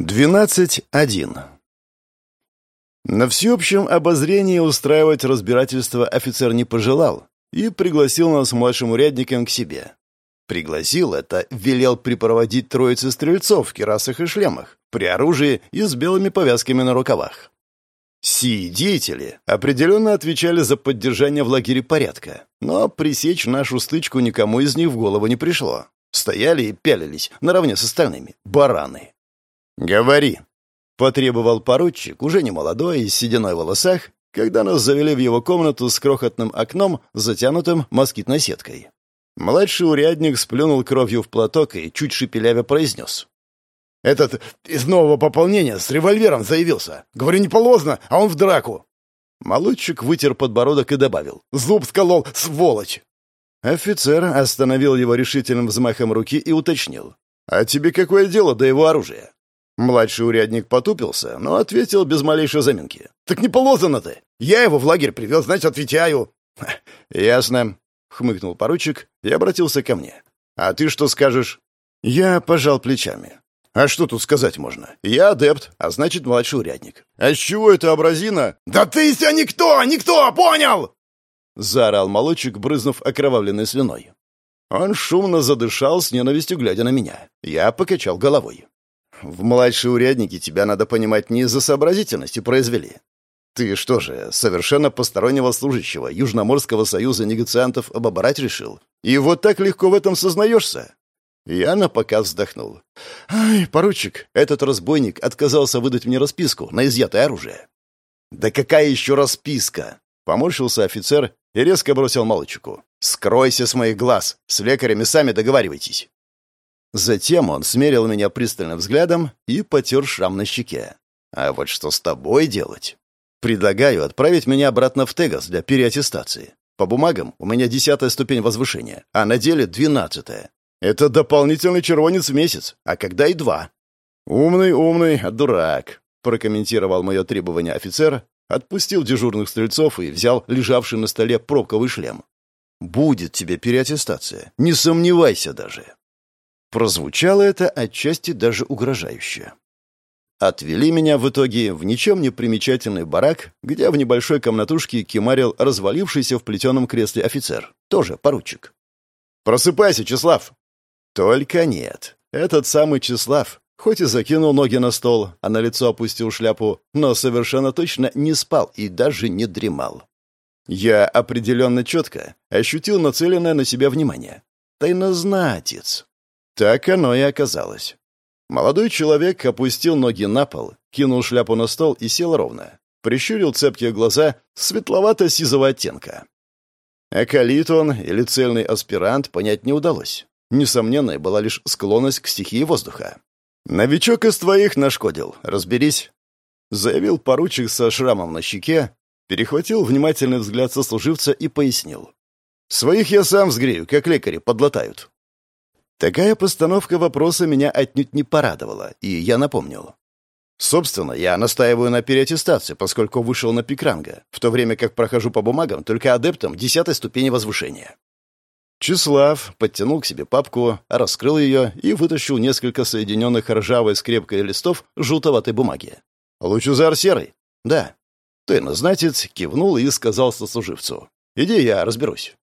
12.1. На всеобщем обозрении устраивать разбирательство офицер не пожелал и пригласил нас младшим урядником к себе. Пригласил это, велел припроводить троицы стрельцов в керасах и шлемах, при оружии и с белыми повязками на рукавах. Сии деятели определенно отвечали за поддержание в лагере порядка, но пресечь нашу стычку никому из них в голову не пришло. Стояли и пялились наравне с остальными. Бараны. «Говори», — потребовал поручик, уже не молодой и с сединой в волосах, когда нас завели в его комнату с крохотным окном, затянутым москитной сеткой. Младший урядник сплюнул кровью в платок и чуть шепелявя произнес. «Этот из нового пополнения с револьвером заявился. Говорю, не полозно, а он в драку». Молодчик вытер подбородок и добавил. «Зуб сколол, сволочь!» Офицер остановил его решительным взмахом руки и уточнил. «А тебе какое дело до его оружия?» Младший урядник потупился, но ответил без малейшей заминки. «Так не положено ты! Я его в лагерь привез, значит, отвечаю!» «Ясно», — хмыкнул поручик и обратился ко мне. «А ты что скажешь?» Я пожал плечами. «А что тут сказать можно? Я адепт, а значит, младший урядник. А с чего это образина?» «Да ты себя никто! Никто! Понял!» Заорал молочек, брызнув окровавленной слюной. Он шумно задышал с ненавистью, глядя на меня. Я покачал головой. В младшие урядники тебя, надо понимать, не из-за сообразительности произвели. Ты что же, совершенно постороннего служащего Южноморского союза негациантов обобрать решил? И вот так легко в этом сознаешься?» Я напоказ вздохнул. «Ай, поручик, этот разбойник отказался выдать мне расписку на изъятое оружие». «Да какая еще расписка?» Поморщился офицер и резко бросил молочку. «Скройся с моих глаз! С лекарями сами договаривайтесь!» Затем он смерил меня пристальным взглядом и потер шрам на щеке. «А вот что с тобой делать?» «Предлагаю отправить меня обратно в Тегас для переаттестации. По бумагам у меня десятая ступень возвышения, а на деле двенадцатая. Это дополнительный червонец в месяц, а когда и два». «Умный, умный, а дурак», — прокомментировал мое требование офицер, отпустил дежурных стрельцов и взял лежавший на столе пробковый шлем. «Будет тебе переаттестация, не сомневайся даже». Прозвучало это отчасти даже угрожающе. Отвели меня в итоге в ничем не примечательный барак, где в небольшой комнатушке кемарил развалившийся в плетеном кресле офицер, тоже поручик. «Просыпайся, Числав!» Только нет. Этот самый Числав, хоть и закинул ноги на стол, а на лицо опустил шляпу, но совершенно точно не спал и даже не дремал. Я определенно четко ощутил нацеленное на себя внимание. Тайнознатец. Так оно и оказалось. Молодой человек опустил ноги на пол, кинул шляпу на стол и сел ровно. Прищурил цепкие глаза светловато-сизого оттенка. Акалит он или цельный аспирант понять не удалось. Несомненной была лишь склонность к стихии воздуха. «Новичок из твоих нашкодил, разберись», — заявил поручик со шрамом на щеке, перехватил внимательный взгляд сослуживца и пояснил. «Своих я сам сгрею, как лекари подлатают». Такая постановка вопроса меня отнюдь не порадовала, и я напомнил. Собственно, я настаиваю на переаттестации, поскольку вышел на пик ранга, в то время как прохожу по бумагам только адептом десятой ступени возвышения. Числав подтянул к себе папку, раскрыл ее и вытащил несколько соединенных ржавой скрепкой листов желтоватой бумаги. «Лучезар серый?» «Да». Тайнознатец кивнул и сказал сослуживцу. «Иди, я разберусь».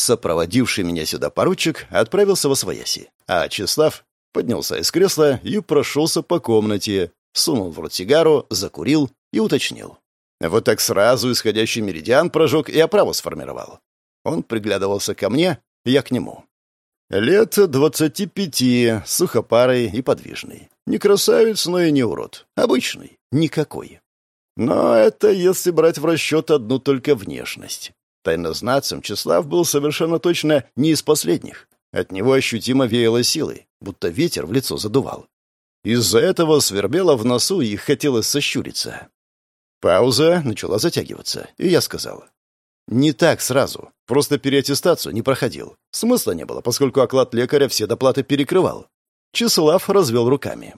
Сопроводивший меня сюда поручик отправился во свояси, а Числав поднялся из кресла и прошелся по комнате, сунул в рот сигару, закурил и уточнил. Вот так сразу исходящий меридиан прожег и оправу сформировал. Он приглядывался ко мне, я к нему. Лет двадцати пяти, сухопарый и подвижный. Не красавец, но и не урод. Обычный, никакой. Но это если брать в расчет одну только внешность. Тайнознацем Числав был совершенно точно не из последних. От него ощутимо веяло силой, будто ветер в лицо задувал. Из-за этого свербело в носу и хотелось сощуриться. Пауза начала затягиваться, и я сказал. «Не так сразу. Просто переаттестацию не проходил. Смысла не было, поскольку оклад лекаря все доплаты перекрывал». Числав развел руками.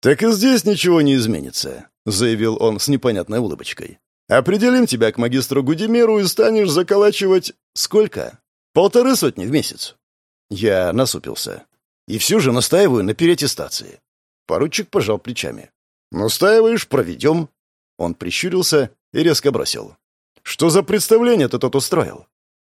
«Так и здесь ничего не изменится», — заявил он с непонятной улыбочкой. Определим тебя к магистру Гудимеру и станешь заколачивать... Сколько? Полторы сотни в месяц. Я насупился. И все же настаиваю на переаттестации. Поручик пожал плечами. «Настаиваешь, проведем». Он прищурился и резко бросил. «Что за представление ты тут устроил?»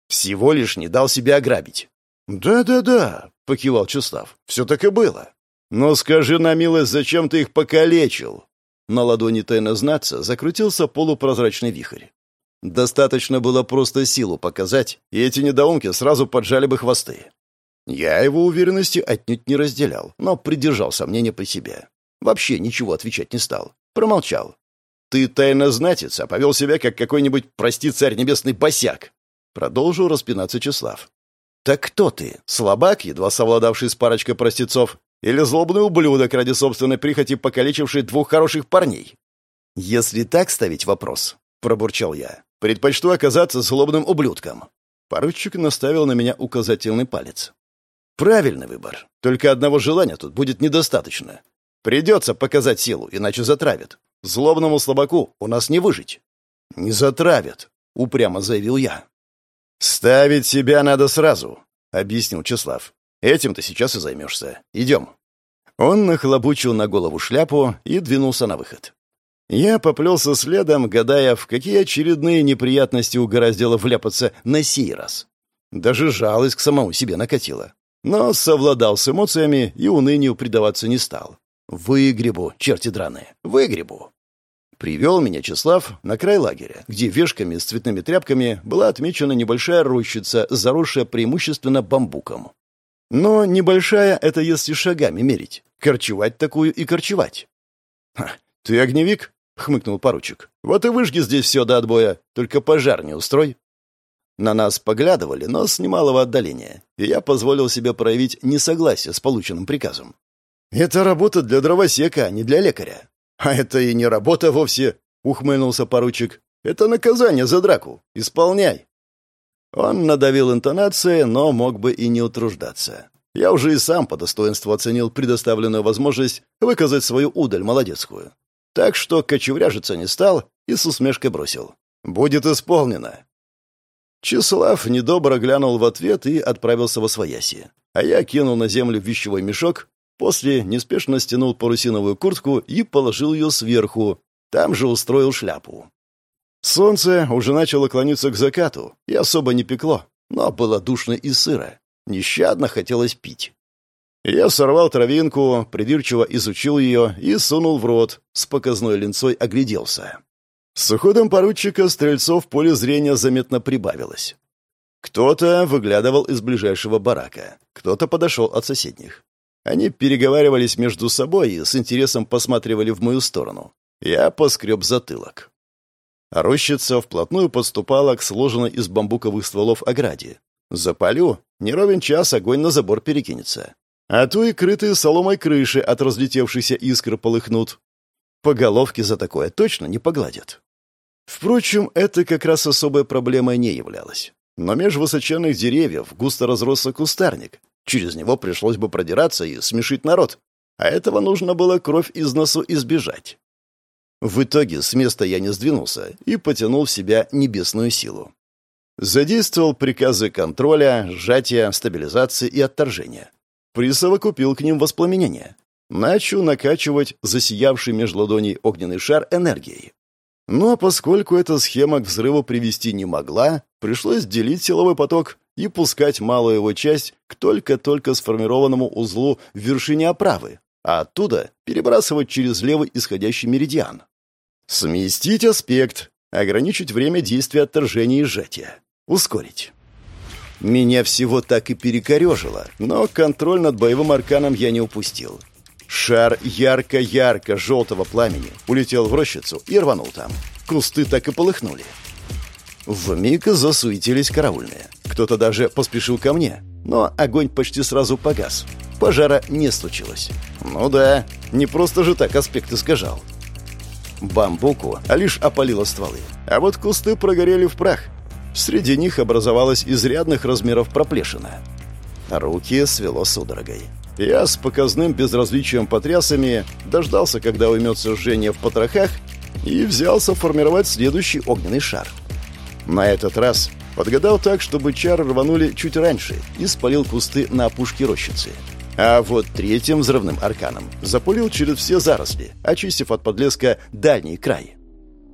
«Всего лишь не дал себя ограбить». «Да-да-да», — покивал Числав. «Все так и было. Но скажи на милость, зачем ты их покалечил?» На ладони тайно знаться закрутился полупрозрачный вихрь. Достаточно было просто силу показать, и эти недоумки сразу поджали бы хвосты. Я его уверенности отнюдь не разделял, но придержал сомнения по себе. Вообще ничего отвечать не стал. Промолчал. «Ты тайно знатец, а повел себя, как какой-нибудь, прости, царь небесный, босяк!» Продолжил распинаться Числав. «Так кто ты? Слабак, едва совладавший с парочкой простецов? Или злобный ублюдок, ради собственной прихоти покалечивший двух хороших парней?» «Если так ставить вопрос», — пробурчал я, — «предпочту оказаться злобным ублюдком». Поручик наставил на меня указательный палец. Правильный выбор. Только одного желания тут будет недостаточно. Придется показать силу, иначе затравят. Злобному слабаку у нас не выжить. Не затравят, упрямо заявил я. Ставить себя надо сразу, объяснил Числав. Этим ты сейчас и займешься. Идем. Он нахлобучил на голову шляпу и двинулся на выход. Я поплелся следом, гадая, в какие очередные неприятности угораздило вляпаться на сей раз. Даже жалость к самому себе накатила. Но совладал с эмоциями и унынию предаваться не стал. «Выгребу, черти драные, выгребу!» Привел меня Числав на край лагеря, где вешками с цветными тряпками была отмечена небольшая рощица, заросшая преимущественно бамбуком. Но небольшая — это если шагами мерить. Корчевать такую и корчевать. «Ты огневик?» — хмыкнул поручик. «Вот и выжги здесь все до отбоя, только пожар не устрой». На нас поглядывали, но с немалого отдаления, и я позволил себе проявить несогласие с полученным приказом. «Это работа для дровосека, а не для лекаря». «А это и не работа вовсе», — ухмыльнулся поручик. «Это наказание за драку. Исполняй». Он надавил интонацией, но мог бы и не утруждаться. Я уже и сам по достоинству оценил предоставленную возможность выказать свою удаль молодецкую. Так что кочевряжиться не стал и с усмешкой бросил. «Будет исполнено». Числав недобро глянул в ответ и отправился во свояси. А я кинул на землю вещевой мешок, после неспешно стянул парусиновую куртку и положил ее сверху. Там же устроил шляпу. Солнце уже начало клониться к закату, и особо не пекло, но было душно и сыро. Нещадно хотелось пить. Я сорвал травинку, придирчиво изучил ее и сунул в рот, с показной линцой огляделся. С уходом поручика стрельцов поле зрения заметно прибавилось. Кто-то выглядывал из ближайшего барака, кто-то подошел от соседних. Они переговаривались между собой и с интересом посматривали в мою сторону. Я поскреб затылок. Рощица вплотную подступала к сложенной из бамбуковых стволов ограде. Запалю, не ровен час огонь на забор перекинется. А то и крытые соломой крыши от разлетевшихся искр полыхнут. По головке за такое точно не погладят. Впрочем, это как раз особой проблемой не являлось. Но меж высоченных деревьев густо разросся кустарник. Через него пришлось бы продираться и смешить народ. А этого нужно было кровь из носу избежать. В итоге с места я не сдвинулся и потянул в себя небесную силу. Задействовал приказы контроля, сжатия, стабилизации и отторжения. Присовокупил к ним воспламенение. Начал накачивать засиявший меж ладоней огненный шар энергией. Но поскольку эта схема к взрыву привести не могла, пришлось делить силовой поток и пускать малую его часть к только-только сформированному узлу в вершине оправы, а оттуда перебрасывать через левый исходящий меридиан. Сместить аспект, ограничить время действия отторжения и сжатия, ускорить. Меня всего так и перекорежило, но контроль над боевым арканом я не упустил — Шар ярко-ярко желтого пламени улетел в рощицу и рванул там. Кусты так и полыхнули. Вмиг засуетились караульные. Кто-то даже поспешил ко мне, но огонь почти сразу погас. Пожара не случилось. Ну да, не просто же так аспект искажал. Бамбуку а лишь опалило стволы, а вот кусты прогорели в прах. Среди них образовалась изрядных размеров проплешина. Руки свело судорогой. Я с показным безразличием потрясами дождался, когда уймется жжение в потрохах, и взялся формировать следующий огненный шар. На этот раз подгадал так, чтобы чары рванули чуть раньше и спалил кусты на опушке рощицы. А вот третьим взрывным арканом запулил через все заросли, очистив от подлеска дальний край.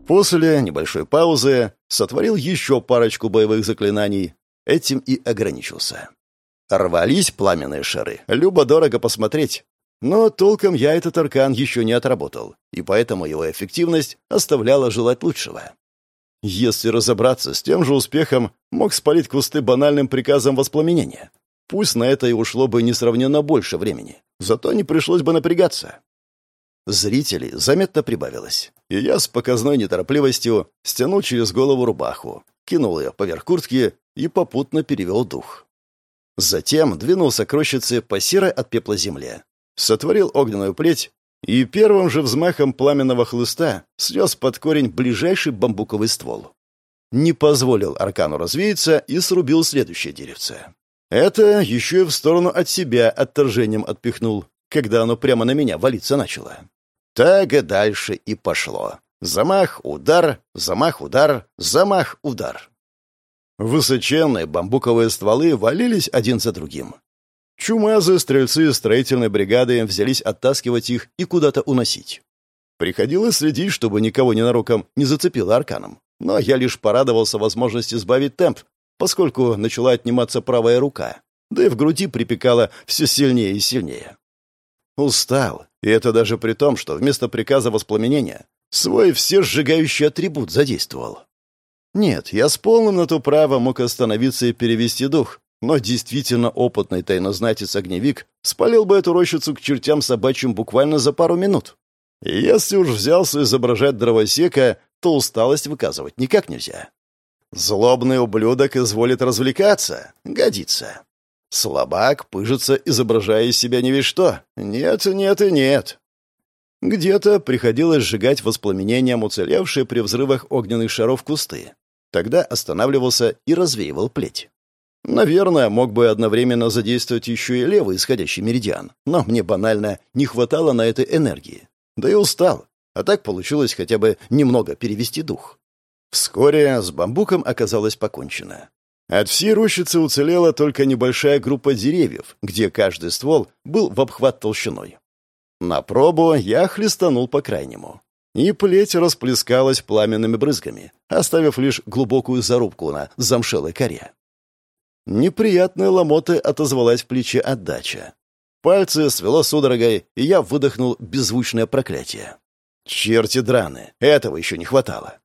После небольшой паузы сотворил еще парочку боевых заклинаний. Этим и ограничился. Рвались пламенные шары. Любо-дорого посмотреть. Но толком я этот аркан еще не отработал, и поэтому его эффективность оставляла желать лучшего. Если разобраться, с тем же успехом мог спалить кусты банальным приказом воспламенения. Пусть на это и ушло бы несравненно больше времени, зато не пришлось бы напрягаться. Зрителей заметно прибавилось, и я с показной неторопливостью стянул через голову рубаху, кинул ее поверх куртки и попутно перевел дух. Затем двинулся к рощице по серой от пепла земле, сотворил огненную плеть и первым же взмахом пламенного хлыста снес под корень ближайший бамбуковый ствол. Не позволил аркану развеяться и срубил следующее деревце. Это еще и в сторону от себя отторжением отпихнул, когда оно прямо на меня валиться начало. Так и дальше и пошло. Замах, удар, замах, удар, замах, удар. Высоченные бамбуковые стволы валились один за другим. Чумазы, стрельцы строительной бригады взялись оттаскивать их и куда-то уносить. Приходилось следить, чтобы никого ненароком не зацепило арканом. Но я лишь порадовался возможности сбавить темп, поскольку начала отниматься правая рука, да и в груди припекало все сильнее и сильнее. Устал, и это даже при том, что вместо приказа воспламенения свой все сжигающий атрибут задействовал. Нет, я с полным на то право мог остановиться и перевести дух, но действительно опытный тайнознатец-огневик спалил бы эту рощицу к чертям собачьим буквально за пару минут. И если уж взялся изображать дровосека, то усталость выказывать никак нельзя. Злобный ублюдок изволит развлекаться. Годится. Слабак пыжится, изображая из себя не весь что. Нет, нет и нет. Где-то приходилось сжигать воспламенением уцелевшие при взрывах огненных шаров кусты. Тогда останавливался и развеивал плеть. Наверное, мог бы одновременно задействовать еще и левый исходящий меридиан, но мне банально не хватало на это энергии. Да и устал, а так получилось хотя бы немного перевести дух. Вскоре с бамбуком оказалось покончено. От всей рощицы уцелела только небольшая группа деревьев, где каждый ствол был в обхват толщиной. На пробу я хлестанул по крайнему. И плеть расплескалась пламенными брызгами, оставив лишь глубокую зарубку на замшелой коре. Неприятная ломота отозвалась в плече отдача. Пальцы свело судорогой, и я выдохнул беззвучное проклятие. Черти драны, этого еще не хватало.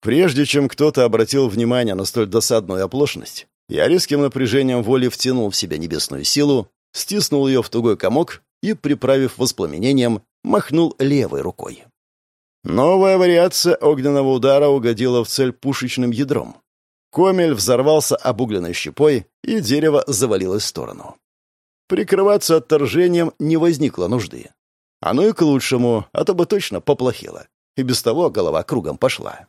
Прежде чем кто-то обратил внимание на столь досадную оплошность, я резким напряжением воли втянул в себя небесную силу, стиснул ее в тугой комок и, приправив воспламенением, махнул левой рукой. Новая вариация огненного удара угодила в цель пушечным ядром. Комель взорвался обугленной щепой, и дерево завалилось в сторону. Прикрываться отторжением не возникло нужды. Оно и к лучшему, а то бы точно поплохело. И без того голова кругом пошла.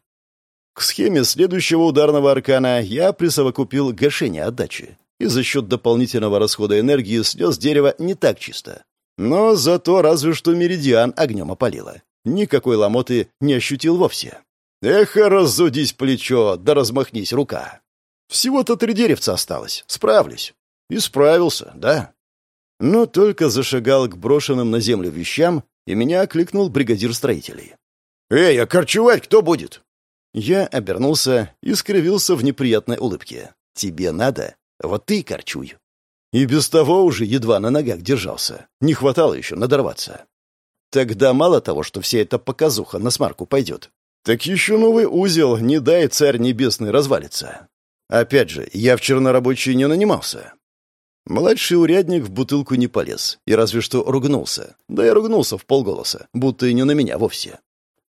К схеме следующего ударного аркана я присовокупил гашение отдачи, и за счет дополнительного расхода энергии снес дерево не так чисто. Но зато разве что меридиан огнем опалило. Никакой ломоты не ощутил вовсе. Эх, разудись плечо, да размахнись рука. Всего-то три деревца осталось. Справлюсь. И справился, да. Но только зашагал к брошенным на землю вещам, и меня окликнул бригадир строителей. «Эй, а корчевать кто будет?» Я обернулся и скривился в неприятной улыбке. «Тебе надо? Вот ты и корчуй». И без того уже едва на ногах держался. Не хватало еще надорваться. Тогда мало того, что вся эта показуха на смарку пойдет, так еще новый узел, не дай царь небесный развалится. Опять же, я в чернорабочий не нанимался. Младший урядник в бутылку не полез, и разве что ругнулся. Да я ругнулся в полголоса, будто и не на меня вовсе.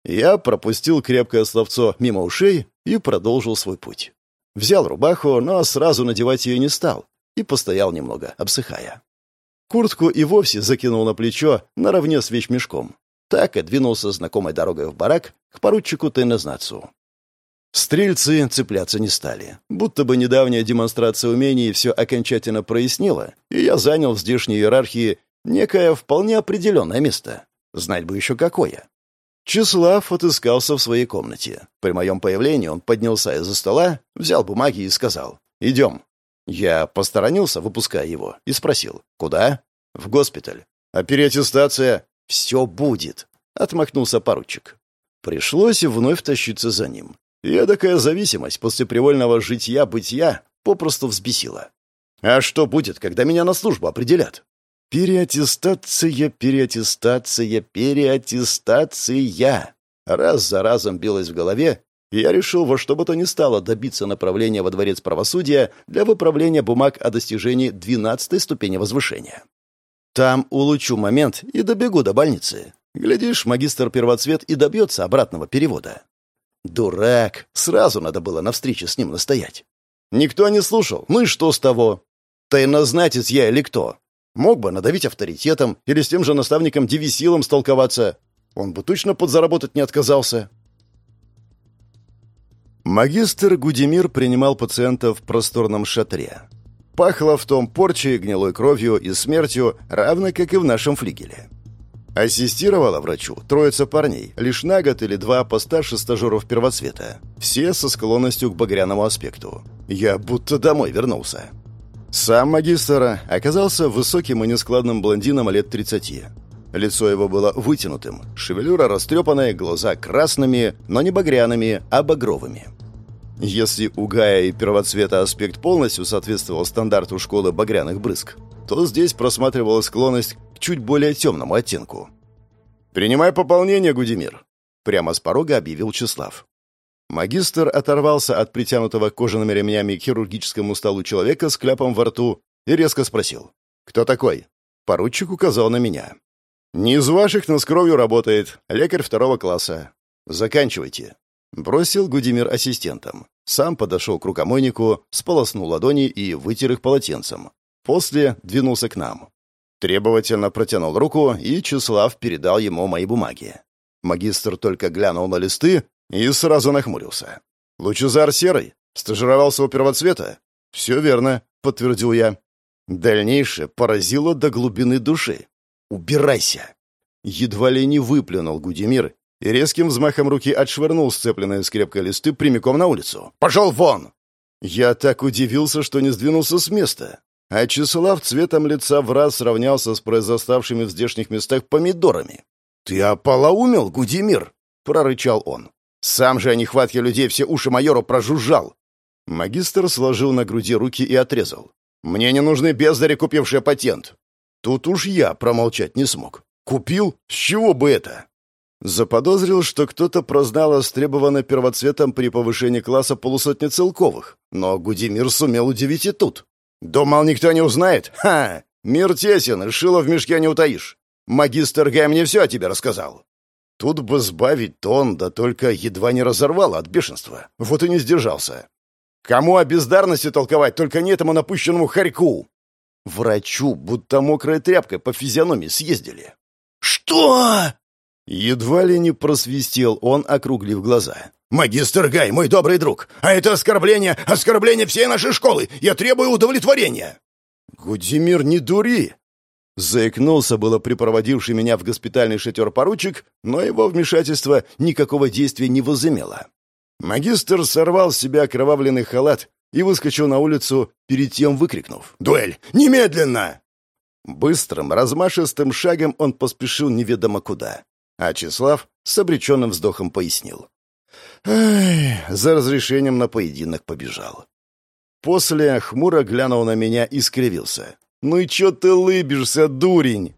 Я пропустил крепкое словцо мимо ушей и продолжил свой путь. Взял рубаху, но сразу надевать ее не стал, и постоял немного, обсыхая. Куртку и вовсе закинул на плечо наравне с вещмешком. Так и двинулся знакомой дорогой в барак к поручику Тайнознацу. Стрельцы цепляться не стали. Будто бы недавняя демонстрация умений все окончательно прояснила, и я занял в здешней иерархии некое вполне определенное место. Знать бы еще какое. Числав отыскался в своей комнате. При моем появлении он поднялся из-за стола, взял бумаги и сказал «Идем». Я посторонился, выпуская его, и спросил «Куда?» В госпиталь. А переаттестация? Все будет, отмахнулся поручик. Пришлось вновь тащиться за ним. Эдакая зависимость после привольного житья-бытия попросту взбесила. А что будет, когда меня на службу определят? Переаттестация, переаттестация, переаттестация. Раз за разом билось в голове, и я решил во что бы то ни стало добиться направления во дворец правосудия для выправления бумаг о достижении двенадцатой ступени возвышения. Там улучшу момент и добегу до больницы. Глядишь, магистр первоцвет и добьется обратного перевода. Дурак! Сразу надо было на встрече с ним настоять. Никто не слушал. Ну и что с того? Тайнознатец я или кто? Мог бы надавить авторитетом или с тем же наставником Девисилом столковаться. Он бы точно подзаработать не отказался. Магистр Гудемир принимал пациентов в просторном шатре. Пахло в том порчей, гнилой кровью и смертью, равно как и в нашем флигеле. Ассистировала врачу троица парней, лишь на год или два постарше стажеров первоцвета. Все со склонностью к багряному аспекту. Я будто домой вернулся. Сам магистр оказался высоким и нескладным блондином лет 30. Лицо его было вытянутым, шевелюра растрепанная, глаза красными, но не багряными, а багровыми. Если у Гая и первоцвета аспект полностью соответствовал стандарту школы багряных брызг, то здесь просматривалась склонность к чуть более темному оттенку. «Принимай пополнение, Гудимир», — прямо с порога объявил Числав. Магистр оторвался от притянутого кожаными ремнями к хирургическому столу человека с кляпом во рту и резко спросил. «Кто такой?» Поручик указал на меня. «Не из ваших, но с кровью работает. Лекарь второго класса. Заканчивайте». Бросил Гудимир ассистентам. Сам подошел к рукомойнику, сполоснул ладони и вытер их полотенцем. После двинулся к нам. Требовательно протянул руку, и Числав передал ему мои бумаги. Магистр только глянул на листы и сразу нахмурился. «Лучезар Серый? Стажировался у первоцвета?» «Все верно», — подтвердил я. Дальнейшее поразило до глубины души. «Убирайся!» Едва ли не выплюнул Гудемир и резким взмахом руки отшвырнул сцепленные скрепкой листы прямиком на улицу. «Пошел вон!» Я так удивился, что не сдвинулся с места. А Числав цветом лица в раз сравнялся с произоставшими в здешних местах помидорами. «Ты ополоумел, Гудимир?» — прорычал он. Сам же о нехватке людей все уши майору прожужжал. Магистр сложил на груди руки и отрезал. «Мне не нужны бездари, купившие патент». Тут уж я промолчать не смог. «Купил? С чего бы это?» Заподозрил, что кто-то прознал о первоцветом при повышении класса полусотни целковых, но Гудимир сумел удивить и тут. «Думал, никто не узнает? Ха! Мир тесен, шило в мешке не утаишь. Магистр Гай мне все о тебе рассказал». Тут бы сбавить тон, да только едва не разорвало от бешенства. Вот и не сдержался. Кому о бездарности толковать, только не этому напыщенному хорьку? Врачу будто мокрой тряпкой по физиономии съездили. «Что?» Едва ли не просвистел он, округлив глаза. «Магистр Гай, мой добрый друг, а это оскорбление, оскорбление всей нашей школы! Я требую удовлетворения!» «Гудимир, не дури!» Заикнулся было припроводивший меня в госпитальный шатер поручик, но его вмешательство никакого действия не возымело. Магистр сорвал с себя окровавленный халат и выскочил на улицу, перед тем выкрикнув «Дуэль! Немедленно!» Быстрым, размашистым шагом он поспешил неведомо куда, а Числав с обреченным вздохом пояснил. «Ай, за разрешением на поединок побежал». После хмуро глянул на меня и скривился. «Ну и чё ты лыбишься, дурень?»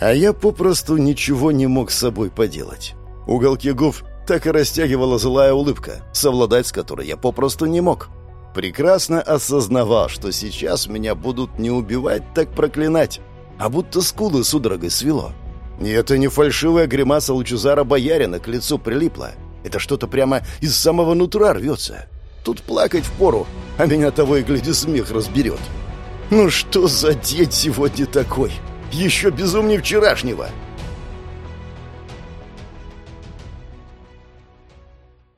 А я попросту ничего не мог с собой поделать. Уголки губ так и растягивала злая улыбка, совладать с которой я попросту не мог. Прекрасно осознавал, что сейчас меня будут не убивать, так проклинать, а будто скулы судорогой свело. И это не фальшивая гримаса Лучезара Боярина к лицу прилипла. Это что-то прямо из самого нутра рвется. Тут плакать впору, а меня того и гляди смех разберет. Ну что за день сегодня такой? Еще безумнее вчерашнего.